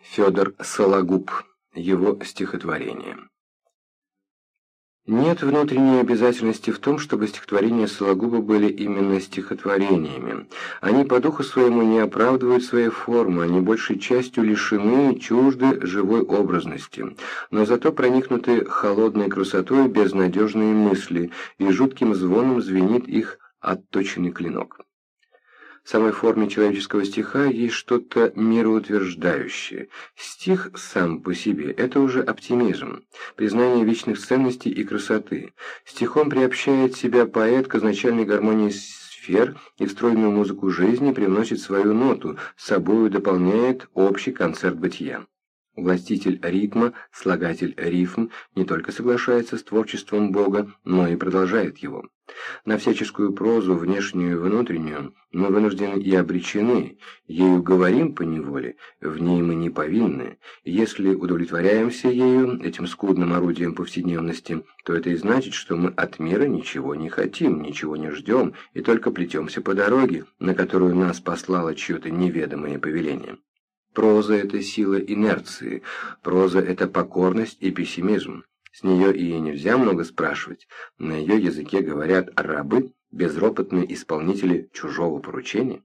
Федор Сологуб. Его стихотворение. Нет внутренней обязательности в том, чтобы стихотворения Сологуба были именно стихотворениями. Они по духу своему не оправдывают своей формы, они большей частью лишены чужды живой образности, но зато проникнуты холодной красотой безнадежные мысли, и жутким звоном звенит их отточенный клинок. В самой форме человеческого стиха есть что-то мироутверждающее. Стих сам по себе – это уже оптимизм, признание вечных ценностей и красоты. Стихом приобщает себя поэт к изначальной гармонии сфер и встроенную музыку жизни привносит свою ноту, собою дополняет общий концерт бытия. Властитель ритма, слагатель рифм не только соглашается с творчеством Бога, но и продолжает его. На всяческую прозу, внешнюю и внутреннюю, мы вынуждены и обречены, ею говорим по неволе, в ней мы не повинны. Если удовлетворяемся ею, этим скудным орудием повседневности, то это и значит, что мы от мира ничего не хотим, ничего не ждем и только плетемся по дороге, на которую нас послало чье-то неведомое повеление. Проза – это сила инерции, проза – это покорность и пессимизм. С нее и нельзя много спрашивать. На ее языке говорят рабы, безропотные исполнители чужого поручения.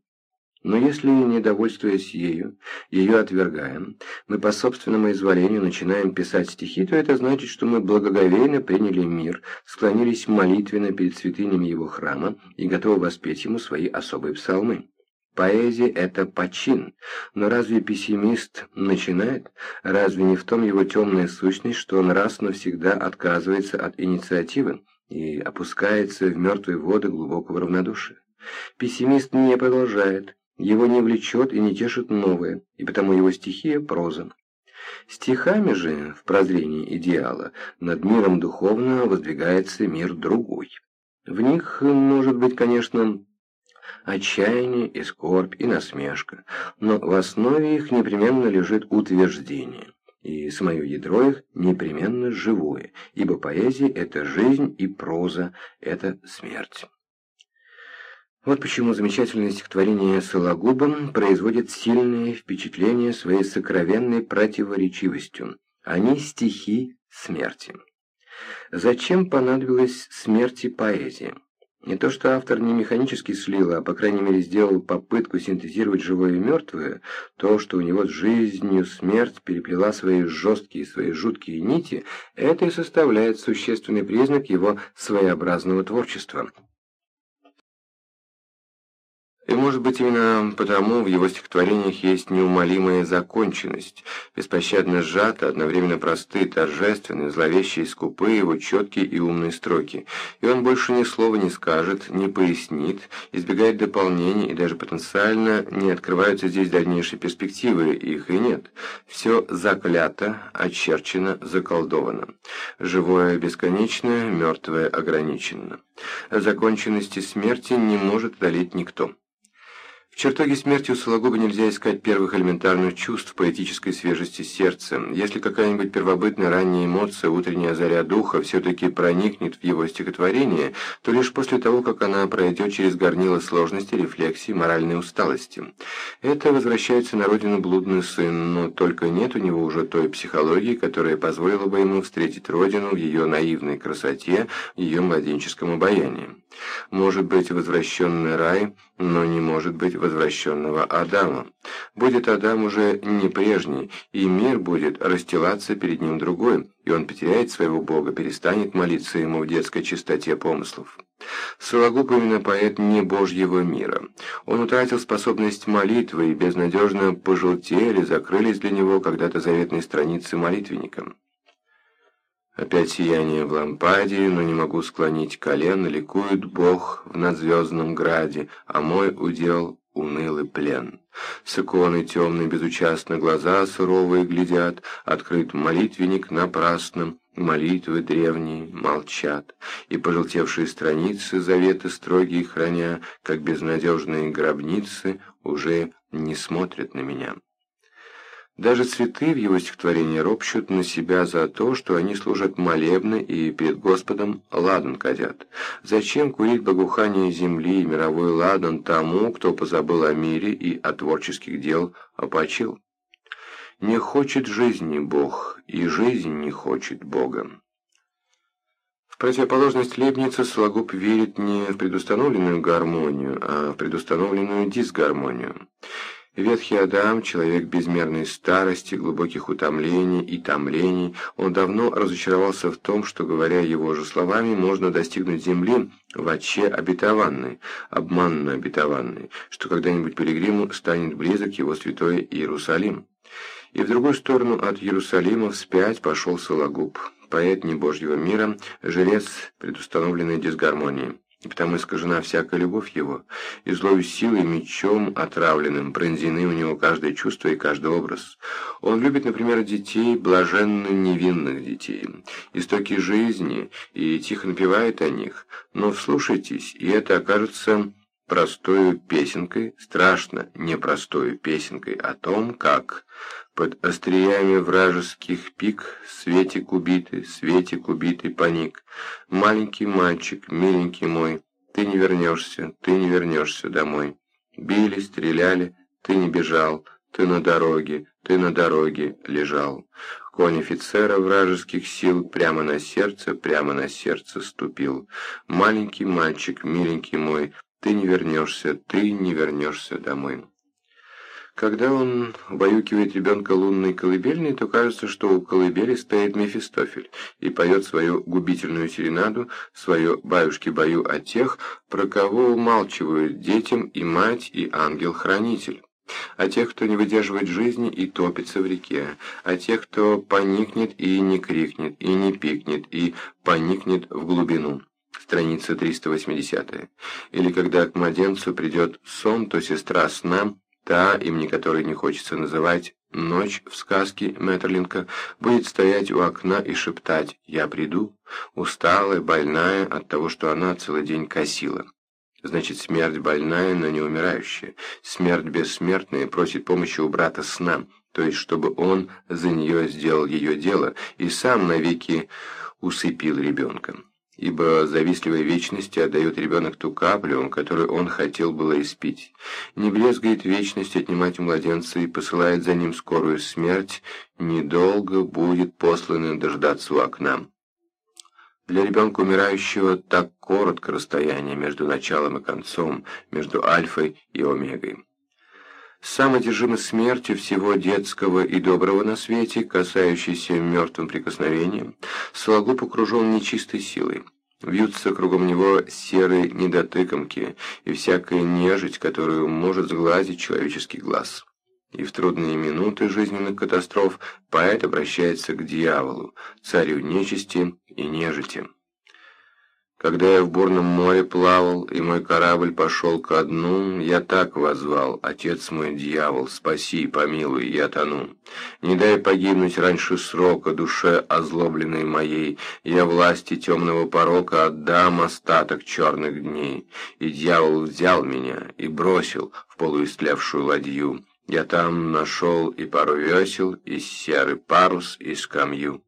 Но если, недовольствуясь ею, ее отвергаем, мы по собственному изволению начинаем писать стихи, то это значит, что мы благоговейно приняли мир, склонились молитвенно перед святынями его храма и готовы воспеть ему свои особые псалмы. Поэзия – это почин, но разве пессимист начинает? Разве не в том его темная сущность, что он раз навсегда отказывается от инициативы и опускается в мертвые воды глубокого равнодушия? Пессимист не продолжает, его не влечет и не тешит новое, и потому его стихия – проза. Стихами же, в прозрении идеала, над миром духовно воздвигается мир другой. В них, может быть, конечно, отчаяние и скорбь и насмешка, но в основе их непременно лежит утверждение, и самое ядро их непременно живое, ибо поэзия – это жизнь и проза – это смерть. Вот почему замечательное стихотворение Сологуба производит сильное впечатление своей сокровенной противоречивостью. Они стихи смерти. Зачем понадобилась смерти поэзии? Не то что автор не механически слил, а по крайней мере сделал попытку синтезировать живое и мертвое, то, что у него с жизнью смерть переплела свои жесткие, свои жуткие нити, это и составляет существенный признак его своеобразного творчества. И может быть именно потому в его стихотворениях есть неумолимая законченность, беспощадно сжато, одновременно простые, торжественные, зловещие скупые его четкие и умные строки. И он больше ни слова не скажет, не пояснит, избегает дополнений и даже потенциально не открываются здесь дальнейшие перспективы, их и нет. Все заклято, очерчено, заколдовано. Живое бесконечное, мертвое ограничено. Законченности смерти не может одолеть никто. В чертоге смерти у Сологуба нельзя искать первых элементарных чувств поэтической свежести сердца. Если какая-нибудь первобытная ранняя эмоция, утренняя заря духа все-таки проникнет в его стихотворение, то лишь после того, как она пройдет через горнило сложности, рефлексии, моральной усталости. Это возвращается на родину блудный сын, но только нет у него уже той психологии, которая позволила бы ему встретить родину в ее наивной красоте, в ее младенческом обаянии. Может быть возвращенный рай, но не может быть возвращенного Адама. Будет Адам уже не прежний, и мир будет расстилаться перед ним другой, и он потеряет своего Бога, перестанет молиться ему в детской чистоте помыслов. Сологуб именно поэт не Божьего мира. Он утратил способность молитвы, и безнадежно пожелтели, закрылись для него когда-то заветные страницы молитвенника. Опять сияние в лампаде, но не могу склонить колено, ликует Бог в надзвездном граде, а мой удел — унылый плен. С иконы темные безучастно глаза суровые глядят, открыт молитвенник напрасным, молитвы древние молчат, и пожелтевшие страницы заветы строгие храня, как безнадежные гробницы, уже не смотрят на меня. Даже цветы в его стихотворении ропщут на себя за то, что они служат молебно и перед Господом ладан кадят. Зачем курить богухание земли и мировой ладан тому, кто позабыл о мире и о творческих дел опочил? Не хочет жизни Бог, и жизнь не хочет Бога. В противоположность Лебница Сологуб верит не в предустановленную гармонию, а в предустановленную дисгармонию. Ветхий Адам, человек безмерной старости, глубоких утомлений и томлений, он давно разочаровался в том, что, говоря его же словами, можно достигнуть земли в отче обетованной, обманно обетованной, что когда-нибудь пилигриму станет близок его святой Иерусалим. И в другую сторону от Иерусалима вспять пошел Сологуб, поэт небожьего мира, жрец предустановленной дисгармонии и потому искажена всякая любовь его, и злою силой мечом отравленным пронзены у него каждое чувство и каждый образ. Он любит, например, детей, блаженно невинных детей, истоки жизни, и тихо напевает о них, но вслушайтесь, и это окажется простою песенкой, страшно непростою песенкой о том, как под остриями вражеских пик Светик убитый, Светик убитый паник. Маленький мальчик, миленький мой, Ты не вернешься, ты не вернешься домой. Били, стреляли, ты не бежал, Ты на дороге, ты на дороге лежал. Конь офицера вражеских сил прямо на сердце, прямо на сердце ступил. Маленький мальчик, миленький мой, Ты не вернешься, ты не вернешься домой. Когда он убаюкивает ребенка лунной колыбельной, то кажется, что у колыбели стоит Мефистофель и поет свою губительную серенаду, свое баюшки-баю о тех, про кого умалчивают детям и мать, и ангел-хранитель. О тех, кто не выдерживает жизни и топится в реке, о тех, кто поникнет и не крикнет, и не пикнет, и поникнет в глубину страница 380. Или когда к младенцу придет сон, то сестра сна Та, имени которой не хочется называть, ночь в сказке Меттерлинка, будет стоять у окна и шептать «Я приду», усталая, больная от того, что она целый день косила. Значит, смерть больная, но не умирающая. Смерть бессмертная просит помощи у брата сна, то есть чтобы он за нее сделал ее дело и сам навеки усыпил ребенка ибо завистливой вечности отдает ребенок ту каплю, которую он хотел было испить. Не брезгает вечность отнимать у младенца и посылает за ним скорую смерть, недолго будет посланным дождаться у окна. Для ребенка умирающего так коротко расстояние между началом и концом, между альфой и омегой. Сам одержимый смертью всего детского и доброго на свете, касающийся мертвым прикосновением, Сологуб окружен нечистой силой. Вьются кругом него серые недотыкомки и всякая нежить, которую может сглазить человеческий глаз. И в трудные минуты жизненных катастроф поэт обращается к дьяволу, царю нечисти и нежити. Когда я в бурном море плавал, и мой корабль пошел ко дну, я так возвал, Отец мой дьявол, спаси, помилуй, я тону. Не дай погибнуть раньше срока душе озлобленной моей, я власти темного порока отдам остаток черных дней. И дьявол взял меня и бросил в полуистлевшую ладью. Я там нашел и пару весел, и серый парус, и скамью.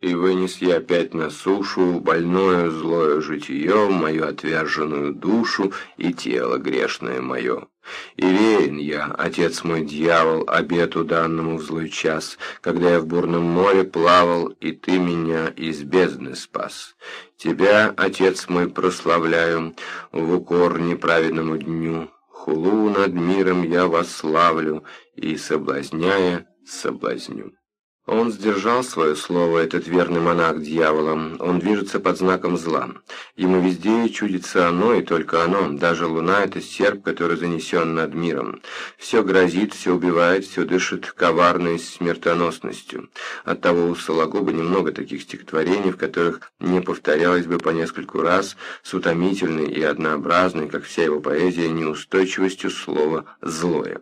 И вынес я опять на сушу больное злое житие, мою отверженную душу и тело грешное мое. И верен я, отец мой дьявол, обету данному в злой час, когда я в бурном море плавал, и ты меня из бездны спас. Тебя, отец мой, прославляю в укор неправедному дню, хулу над миром я восславлю и, соблазняя, соблазню. Он сдержал свое слово, этот верный монах дьявола. Он движется под знаком зла. Ему везде чудится оно и только оно. Даже луна — это серп, который занесен над миром. Все грозит, все убивает, все дышит коварной смертоносностью. Оттого у Сологуба немного таких стихотворений, в которых не повторялось бы по нескольку раз с утомительной и однообразной, как вся его поэзия, неустойчивостью слова «злое».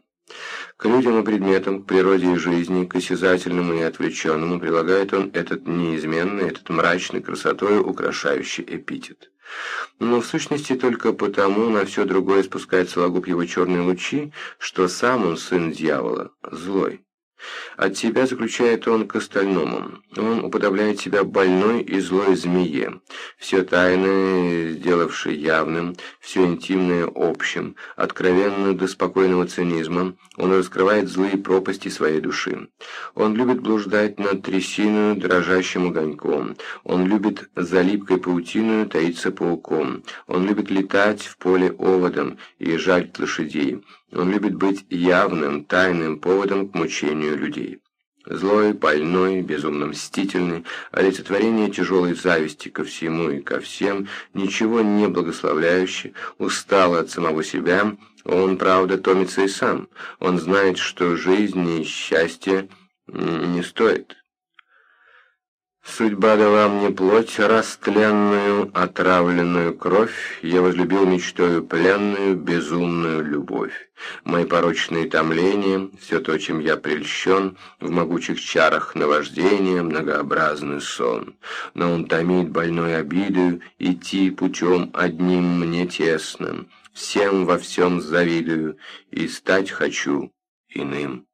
К людям и предметам, к природе и жизни, к осязательному и отвлеченному прилагает он этот неизменный, этот мрачный красотой украшающий эпитет. Но в сущности только потому на все другое спускает Сологуб его черные лучи, что сам он сын дьявола, злой. От себя заключает он к остальному. Он уподобляет себя больной и злой змее. Все тайное, сделавшее явным, все интимное общим, откровенно до спокойного цинизма, он раскрывает злые пропасти своей души. Он любит блуждать над трясиной дрожащим огоньком. Он любит за липкой паутиной таиться пауком. Он любит летать в поле оводом и жалить лошадей. Он любит быть явным, тайным поводом к мучению людей. Злой, больной, безумно мстительный, олицетворение тяжелой зависти ко всему и ко всем, ничего не благословляющий, устал от самого себя, он, правда, томится и сам. Он знает, что жизнь и счастье не стоит. Судьба дала мне плоть растленную, отравленную кровь, я возлюбил мечтою пленную, безумную любовь. Мои порочные томления, все то, чем я прельщен, в могучих чарах наваждения, многообразный сон. Но он томит больной обидою, идти путем одним мне тесным, всем во всем завидую, и стать хочу иным.